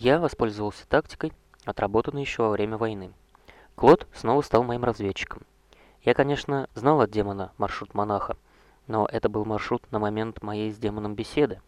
Я воспользовался тактикой, отработанной еще во время войны. Клод снова стал моим разведчиком. Я, конечно, знал от демона маршрут монаха, но это был маршрут на момент моей с демоном беседы.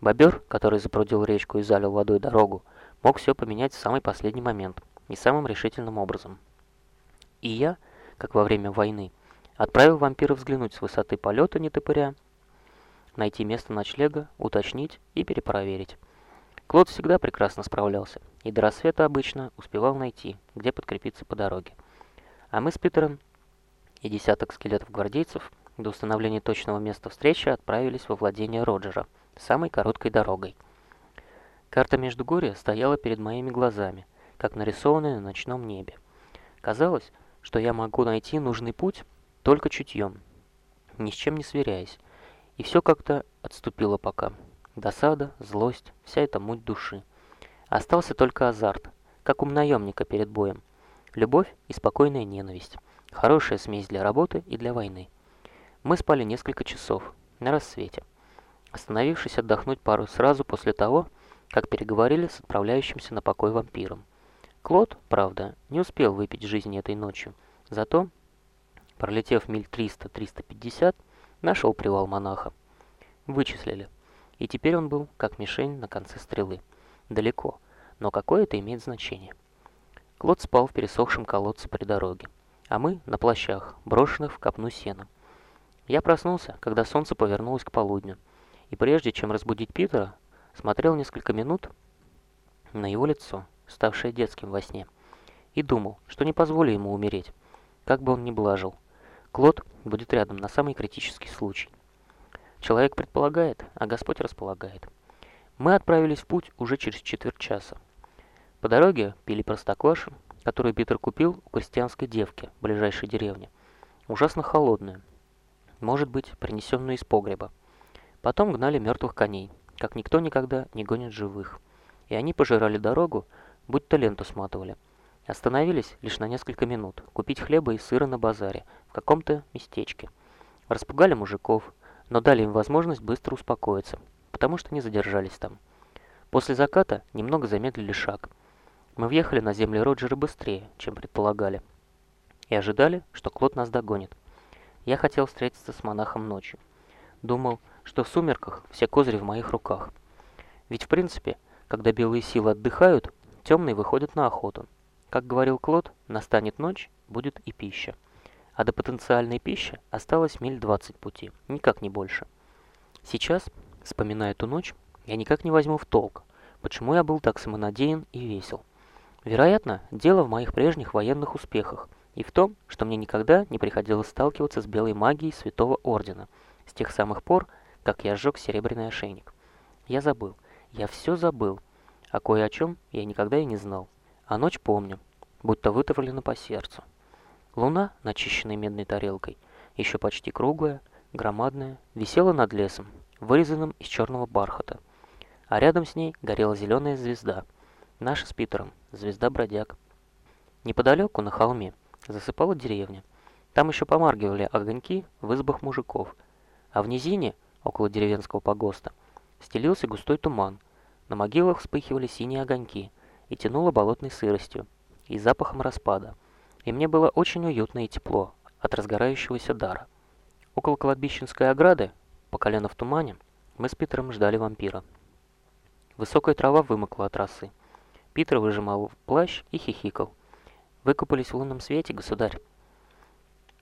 Бобер, который запрудил речку и залил водой дорогу, мог все поменять в самый последний момент и самым решительным образом. И я, как во время войны, отправил вампира взглянуть с высоты полета нетопыря, найти место ночлега, уточнить и перепроверить. Клод всегда прекрасно справлялся, и до рассвета обычно успевал найти, где подкрепиться по дороге. А мы с Питером и десяток скелетов-гвардейцев до установления точного места встречи отправились во владение Роджера, самой короткой дорогой. Карта Междугорья стояла перед моими глазами, как нарисованная на ночном небе. Казалось, что я могу найти нужный путь только чутьем, ни с чем не сверяясь, и все как-то отступило пока. Досада, злость, вся эта муть души. Остался только азарт, как у наемника перед боем. Любовь и спокойная ненависть. Хорошая смесь для работы и для войны. Мы спали несколько часов, на рассвете, остановившись отдохнуть пару сразу после того, как переговорили с отправляющимся на покой вампиром. Клод, правда, не успел выпить жизни этой ночью, зато, пролетев миль 300-350, нашел привал монаха. Вычислили. И теперь он был как мишень на конце стрелы. Далеко, но какое это имеет значение? Клод спал в пересохшем колодце при дороге, а мы на плащах, брошенных в копну сена. Я проснулся, когда солнце повернулось к полудню, и прежде чем разбудить Питера, смотрел несколько минут на его лицо, ставшее детским во сне, и думал, что не позволю ему умереть, как бы он ни блажил. Клод будет рядом на самый критический случай. Человек предполагает, а Господь располагает. Мы отправились в путь уже через четверть часа. По дороге пили простоквашу, которую Питер купил у крестьянской девки в ближайшей деревне. Ужасно холодную, может быть, принесенную из погреба. Потом гнали мертвых коней, как никто никогда не гонит живых. И они пожирали дорогу, будто ленту сматывали. Остановились лишь на несколько минут, купить хлеба и сыра на базаре, в каком-то местечке. Распугали мужиков, но дали им возможность быстро успокоиться, потому что не задержались там. После заката немного замедлили шаг. Мы въехали на земли Роджера быстрее, чем предполагали, и ожидали, что Клод нас догонит. Я хотел встретиться с монахом ночью. Думал, что в сумерках все козыри в моих руках. Ведь в принципе, когда белые силы отдыхают, темные выходят на охоту. Как говорил Клод, настанет ночь, будет и пища а до потенциальной пищи осталось миль 20 пути, никак не больше. Сейчас, вспоминая ту ночь, я никак не возьму в толк, почему я был так самонадеян и весел. Вероятно, дело в моих прежних военных успехах и в том, что мне никогда не приходилось сталкиваться с белой магией Святого Ордена, с тех самых пор, как я сжег серебряный ошейник. Я забыл, я все забыл, а кое о чем я никогда и не знал. А ночь помню, будто вытравлена по сердцу. Луна, начищенная медной тарелкой, еще почти круглая, громадная, висела над лесом, вырезанным из черного бархата. А рядом с ней горела зеленая звезда, наша с Питером, звезда-бродяг. Неподалеку, на холме, засыпала деревня. Там еще помаргивали огоньки в избах мужиков. А в низине, около деревенского погоста, стелился густой туман. На могилах вспыхивали синие огоньки и тянуло болотной сыростью и запахом распада и мне было очень уютно и тепло от разгорающегося дара. Около кладбищенской ограды, по колено в тумане, мы с Питером ждали вампира. Высокая трава вымокла от росы. Питер выжимал плащ и хихикал. Выкупались в лунном свете, государь.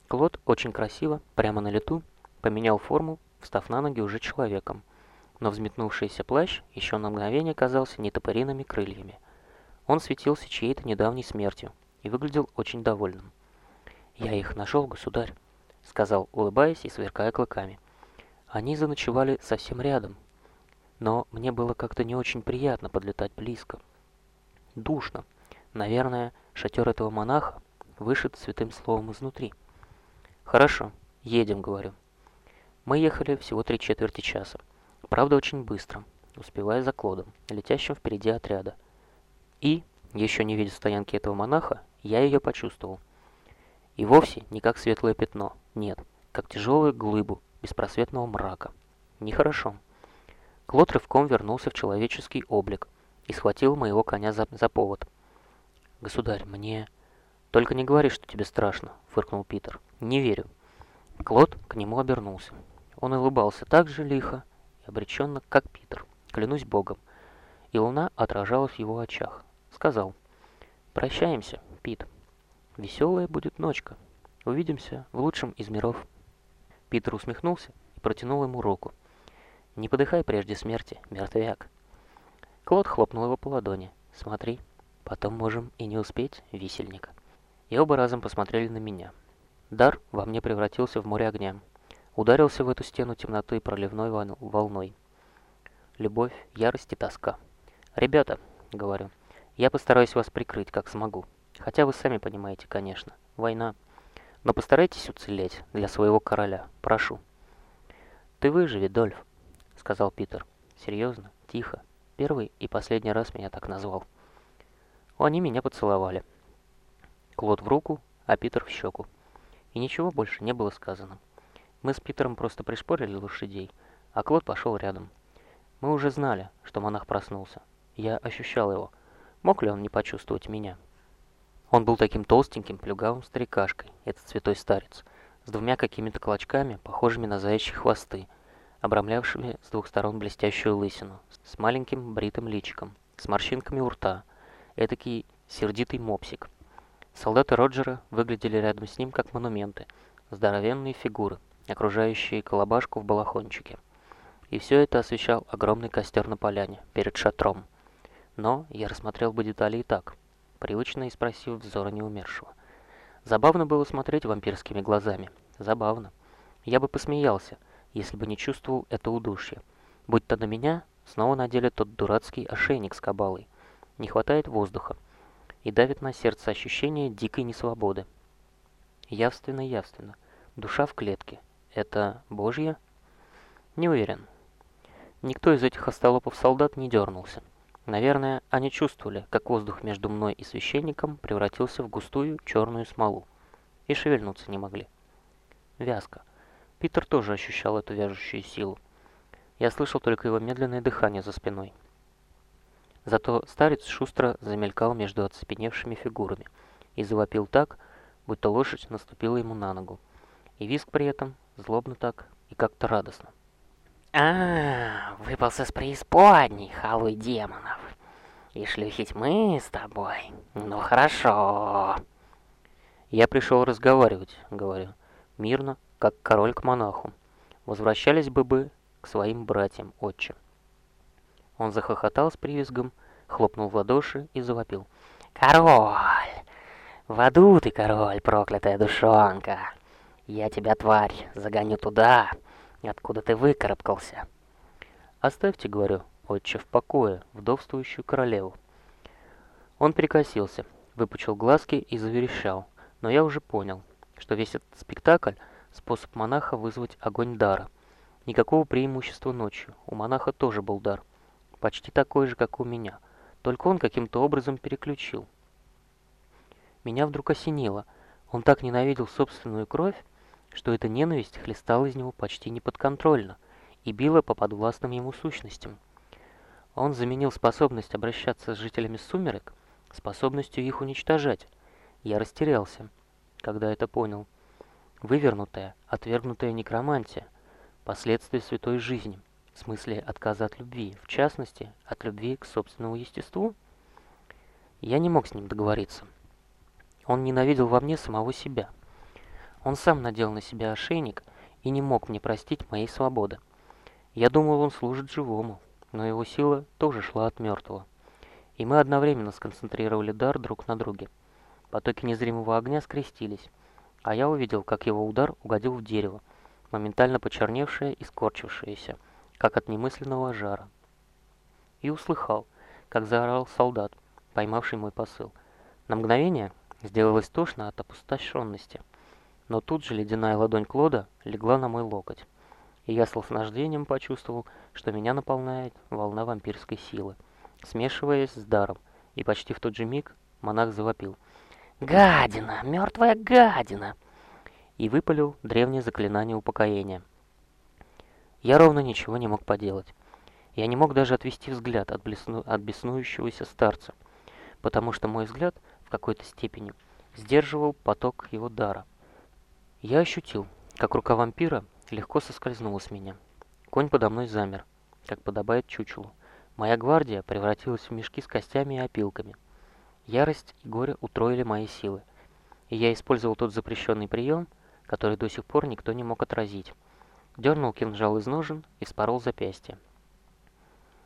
Клод очень красиво, прямо на лету, поменял форму, встав на ноги уже человеком. Но взметнувшийся плащ еще на мгновение казался нетопыриными крыльями. Он светился чьей-то недавней смертью, и выглядел очень довольным. «Я их нашел, государь», — сказал, улыбаясь и сверкая клыками. «Они заночевали совсем рядом, но мне было как-то не очень приятно подлетать близко. Душно. Наверное, шатер этого монаха вышит святым словом изнутри». «Хорошо, едем», — говорю. Мы ехали всего три четверти часа. Правда, очень быстро, успевая за Клодом, летящим впереди отряда. И, еще не видя стоянки этого монаха, я ее почувствовал. И вовсе не как светлое пятно, нет, как тяжелую глыбу беспросветного мрака. Нехорошо. Клод рывком вернулся в человеческий облик, и схватил моего коня за, за повод. «Государь, мне...» «Только не говори, что тебе страшно», — фыркнул Питер. «Не верю». Клод к нему обернулся. Он улыбался так же лихо и обреченно, как Питер, клянусь богом. И луна отражалась в его очах. Сказал, «Прощаемся, Пит. Веселая будет ночка. Увидимся в лучшем из миров». Питер усмехнулся и протянул ему руку. «Не подыхай прежде смерти, мертвяк». Клод хлопнул его по ладони. «Смотри, потом можем и не успеть, висельник». И оба разом посмотрели на меня. Дар во мне превратился в море огня. Ударился в эту стену темноты проливной волной. Любовь, ярость и тоска. «Ребята», — говорю, — «я постараюсь вас прикрыть, как смогу. Хотя вы сами понимаете, конечно, война. Но постарайтесь уцелеть для своего короля, прошу». «Ты выживи, Дольф», — сказал Питер. Серьезно, тихо. Первый и последний раз меня так назвал. Они меня поцеловали. Клод в руку, а Питер в щеку. И ничего больше не было сказано. Мы с Питером просто пришпорили лошадей, а Клод пошел рядом. Мы уже знали, что монах проснулся. Я ощущал его. Мог ли он не почувствовать меня? Он был таким толстеньким, плюгавым старикашкой, этот святой старец, с двумя какими-то клочками, похожими на заячьи хвосты, обрамлявшими с двух сторон блестящую лысину, с маленьким бритым личиком, с морщинками у рта, этакий сердитый мопсик. Солдаты Роджера выглядели рядом с ним как монументы, здоровенные фигуры, окружающие колобашку в балахончике. И все это освещал огромный костер на поляне, перед шатром. Но я рассмотрел бы детали и так, привычно и спросив взора неумершего. Забавно было смотреть вампирскими глазами. Забавно. Я бы посмеялся, если бы не чувствовал это удушье. Будь то на меня, снова надели тот дурацкий ошейник с кабалой. Не хватает воздуха и давит на сердце ощущение дикой несвободы. Явственно-явственно. Душа в клетке. Это Божья? Не уверен. Никто из этих остолопов солдат не дернулся. Наверное, они чувствовали, как воздух между мной и священником превратился в густую черную смолу. И шевельнуться не могли. Вязко. Питер тоже ощущал эту вяжущую силу. Я слышал только его медленное дыхание за спиной. Зато старец шустро замелькал между оцепеневшими фигурами и завопил так, будто лошадь наступила ему на ногу. И виск при этом злобно так и как-то радостно. А, выпался с преисподней, халуй демонов. И шлюхи тьмы с тобой. Ну хорошо. Я пришел разговаривать, говорю, мирно, как король к монаху. Возвращались бы бы к своим братьям, отче. Он захохотал с привизгом, хлопнул в ладоши и завопил. «Король! В аду ты, король, проклятая душонка! Я тебя, тварь, загоню туда, откуда ты выкарабкался!» «Оставьте, — говорю, — отче в покое, вдовствующую королеву». Он прикосился, выпучил глазки и заверещал, но я уже понял, что весь этот спектакль — способ монаха вызвать огонь дара. Никакого преимущества ночью, у монаха тоже был дар — почти такой же, как у меня, только он каким-то образом переключил. Меня вдруг осенило. Он так ненавидел собственную кровь, что эта ненависть хлестала из него почти неподконтрольно и била по подвластным ему сущностям. Он заменил способность обращаться с жителями сумерек способностью их уничтожать. Я растерялся, когда это понял. Вывернутая, отвергнутая некромантия, последствия святой жизни — в смысле отказа от любви, в частности, от любви к собственному естеству, я не мог с ним договориться. Он ненавидел во мне самого себя. Он сам надел на себя ошейник и не мог мне простить моей свободы. Я думал, он служит живому, но его сила тоже шла от мертвого. И мы одновременно сконцентрировали дар друг на друге. Потоки незримого огня скрестились, а я увидел, как его удар угодил в дерево, моментально почерневшее и скорчившееся как от немысленного жара. И услыхал, как заорал солдат, поймавший мой посыл. На мгновение сделалось тошно от опустошенности, но тут же ледяная ладонь Клода легла на мой локоть, и я с наслаждением почувствовал, что меня наполняет волна вампирской силы, смешиваясь с даром, и почти в тот же миг монах завопил «Гадина! Мертвая гадина!» и выпалил древнее заклинание упокоения – я ровно ничего не мог поделать. Я не мог даже отвести взгляд от, блесну... от беснующегося старца, потому что мой взгляд в какой-то степени сдерживал поток его дара. Я ощутил, как рука вампира легко соскользнула с меня. Конь подо мной замер, как подобает чучелу. Моя гвардия превратилась в мешки с костями и опилками. Ярость и горе утроили мои силы, и я использовал тот запрещенный прием, который до сих пор никто не мог отразить. Дернул кинжал из ножен и спорол запястье.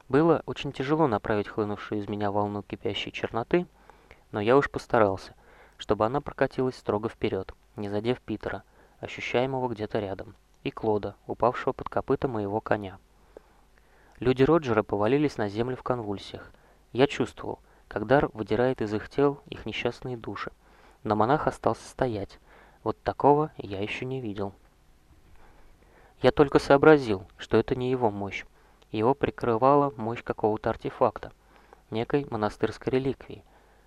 Было очень тяжело направить хлынувшую из меня волну кипящей черноты, но я уж постарался, чтобы она прокатилась строго вперед, не задев Питера, ощущаемого где-то рядом, и Клода, упавшего под копыта моего коня. Люди Роджера повалились на землю в конвульсиях. Я чувствовал, как дар выдирает из их тел их несчастные души, но монах остался стоять. Вот такого я еще не видел. Я только сообразил, что это не его мощь, его прикрывала мощь какого-то артефакта, некой монастырской реликвии,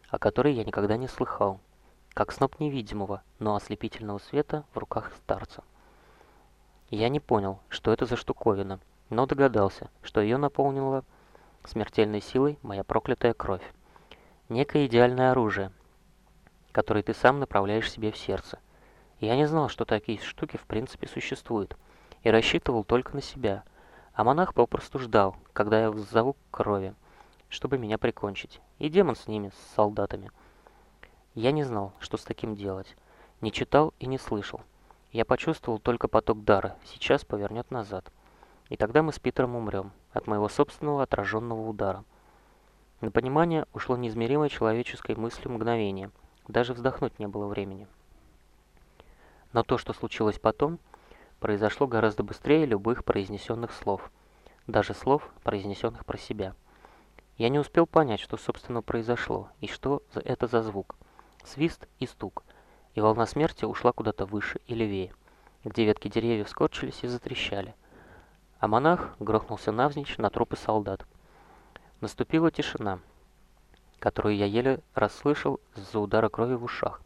о которой я никогда не слыхал, как сноп невидимого, но ослепительного света в руках старца. Я не понял, что это за штуковина, но догадался, что ее наполнила смертельной силой моя проклятая кровь. Некое идеальное оружие, которое ты сам направляешь себе в сердце. Я не знал, что такие штуки в принципе существуют, и рассчитывал только на себя – а монах попросту ждал, когда я взову крови, чтобы меня прикончить. И демон с ними, с солдатами. Я не знал, что с таким делать. Не читал и не слышал. Я почувствовал только поток дара, сейчас повернет назад. И тогда мы с Питером умрем от моего собственного отраженного удара. На понимание ушло неизмеримое человеческой мыслью мгновение. Даже вздохнуть не было времени. Но то, что случилось потом, произошло гораздо быстрее любых произнесенных слов, даже слов, произнесенных про себя. Я не успел понять, что собственно произошло, и что это за звук. Свист и стук, и волна смерти ушла куда-то выше и левее, где ветки деревьев скорчились и затрещали. А монах грохнулся навзничь на трупы солдат. Наступила тишина, которую я еле расслышал из-за удара крови в ушах.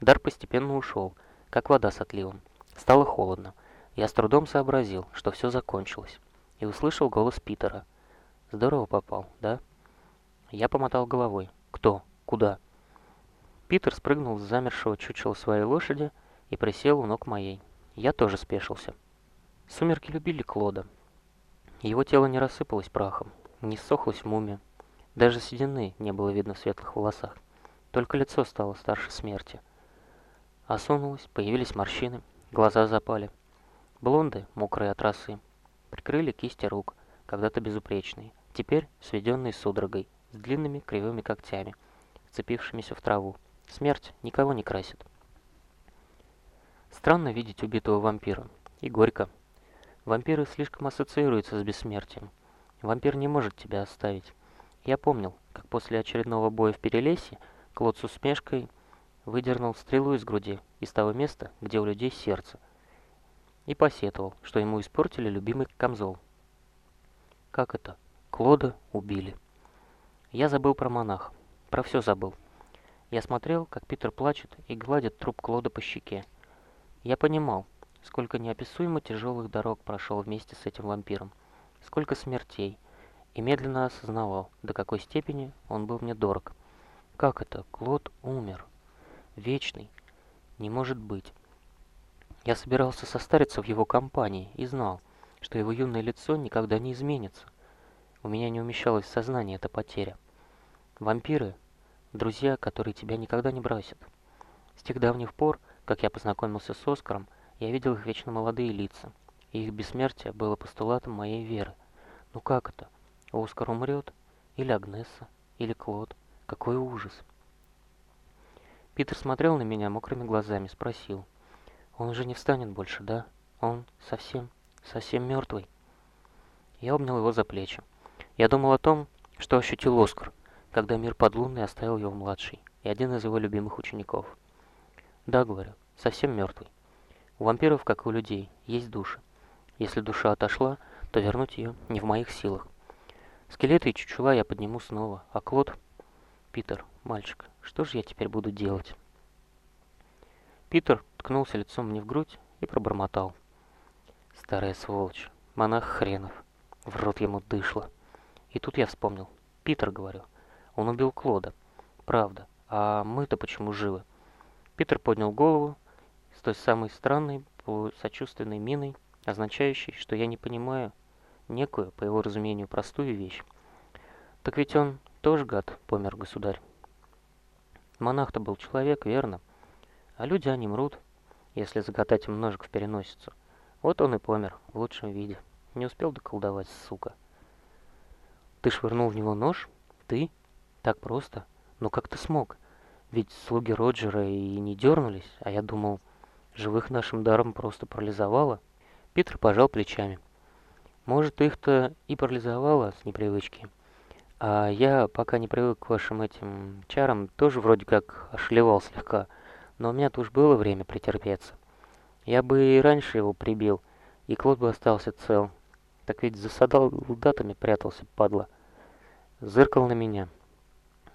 Дар постепенно ушел, как вода с отливом. Стало холодно. Я с трудом сообразил, что все закончилось, и услышал голос Питера. «Здорово попал, да?» Я помотал головой. «Кто? Куда?» Питер спрыгнул с замершего чучела своей лошади и присел у ног моей. Я тоже спешился. Сумерки любили Клода. Его тело не рассыпалось прахом, не ссохлось в муме. Даже седины не было видно в светлых волосах. Только лицо стало старше смерти. Осунулось, появились морщины, глаза запали. Блонды, мокрые от росы, прикрыли кисти рук, когда-то безупречные, теперь сведенные судорогой, с длинными кривыми когтями, вцепившимися в траву. Смерть никого не красит. Странно видеть убитого вампира. И горько. Вампиры слишком ассоциируются с бессмертием. Вампир не может тебя оставить. Я помнил, как после очередного боя в Перелесье Клод с усмешкой выдернул стрелу из груди из того места, где у людей сердце – и посетовал, что ему испортили любимый камзол. Как это? Клода убили. Я забыл про монах. Про все забыл. Я смотрел, как Питер плачет и гладит труп Клода по щеке. Я понимал, сколько неописуемо тяжелых дорог прошел вместе с этим вампиром, сколько смертей, и медленно осознавал, до какой степени он был мне дорог. Как это? Клод умер. Вечный. Не может быть. Я собирался состариться в его компании и знал, что его юное лицо никогда не изменится. У меня не умещалось в сознании эта потеря. Вампиры — друзья, которые тебя никогда не бросят. С тех давних пор, как я познакомился с Оскаром, я видел их вечно молодые лица, и их бессмертие было постулатом моей веры. Ну как это? Оскар умрет? Или Агнесса? Или Клод? Какой ужас! Питер смотрел на меня мокрыми глазами, спросил — он уже не встанет больше, да? Он совсем, совсем мертвый. Я обнял его за плечи. Я думал о том, что ощутил Оскар, когда мир подлунный оставил его младший и один из его любимых учеников. Да, говорю, совсем мертвый. У вампиров, как и у людей, есть души. Если душа отошла, то вернуть ее не в моих силах. Скелеты и чучела я подниму снова, а Клод... Питер, мальчик, что же я теперь буду делать? Питер ткнулся лицом мне в грудь и пробормотал. Старая сволочь, монах хренов. В рот ему дышло. И тут я вспомнил. Питер, говорю. Он убил Клода. Правда. А мы-то почему живы? Питер поднял голову с той самой странной, сочувственной миной, означающей, что я не понимаю некую, по его разумению, простую вещь. Так ведь он тоже гад, помер государь. Монах-то был человек, верно? А люди, они мрут, если загадать им ножик в переносицу. Вот он и помер, в лучшем виде. Не успел доколдовать, сука. Ты швырнул в него нож? Ты? Так просто? Ну как ты смог? Ведь слуги Роджера и не дернулись, а я думал, живых нашим даром просто парализовало. Питер пожал плечами. Может, их-то и парализовало с непривычки. А я, пока не привык к вашим этим чарам, тоже вроде как ошелевал слегка. Но у меня-то уж было время претерпеться. Я бы и раньше его прибил, и Клод бы остался цел. Так ведь за солдатами прятался, падла. Зыркал на меня.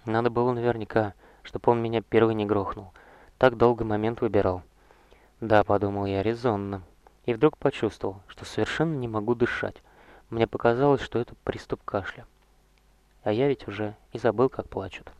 Надо было наверняка, чтоб он меня первый не грохнул. Так долго момент выбирал. Да, подумал я, резонно. И вдруг почувствовал, что совершенно не могу дышать. Мне показалось, что это приступ кашля. А я ведь уже и забыл, как плачут.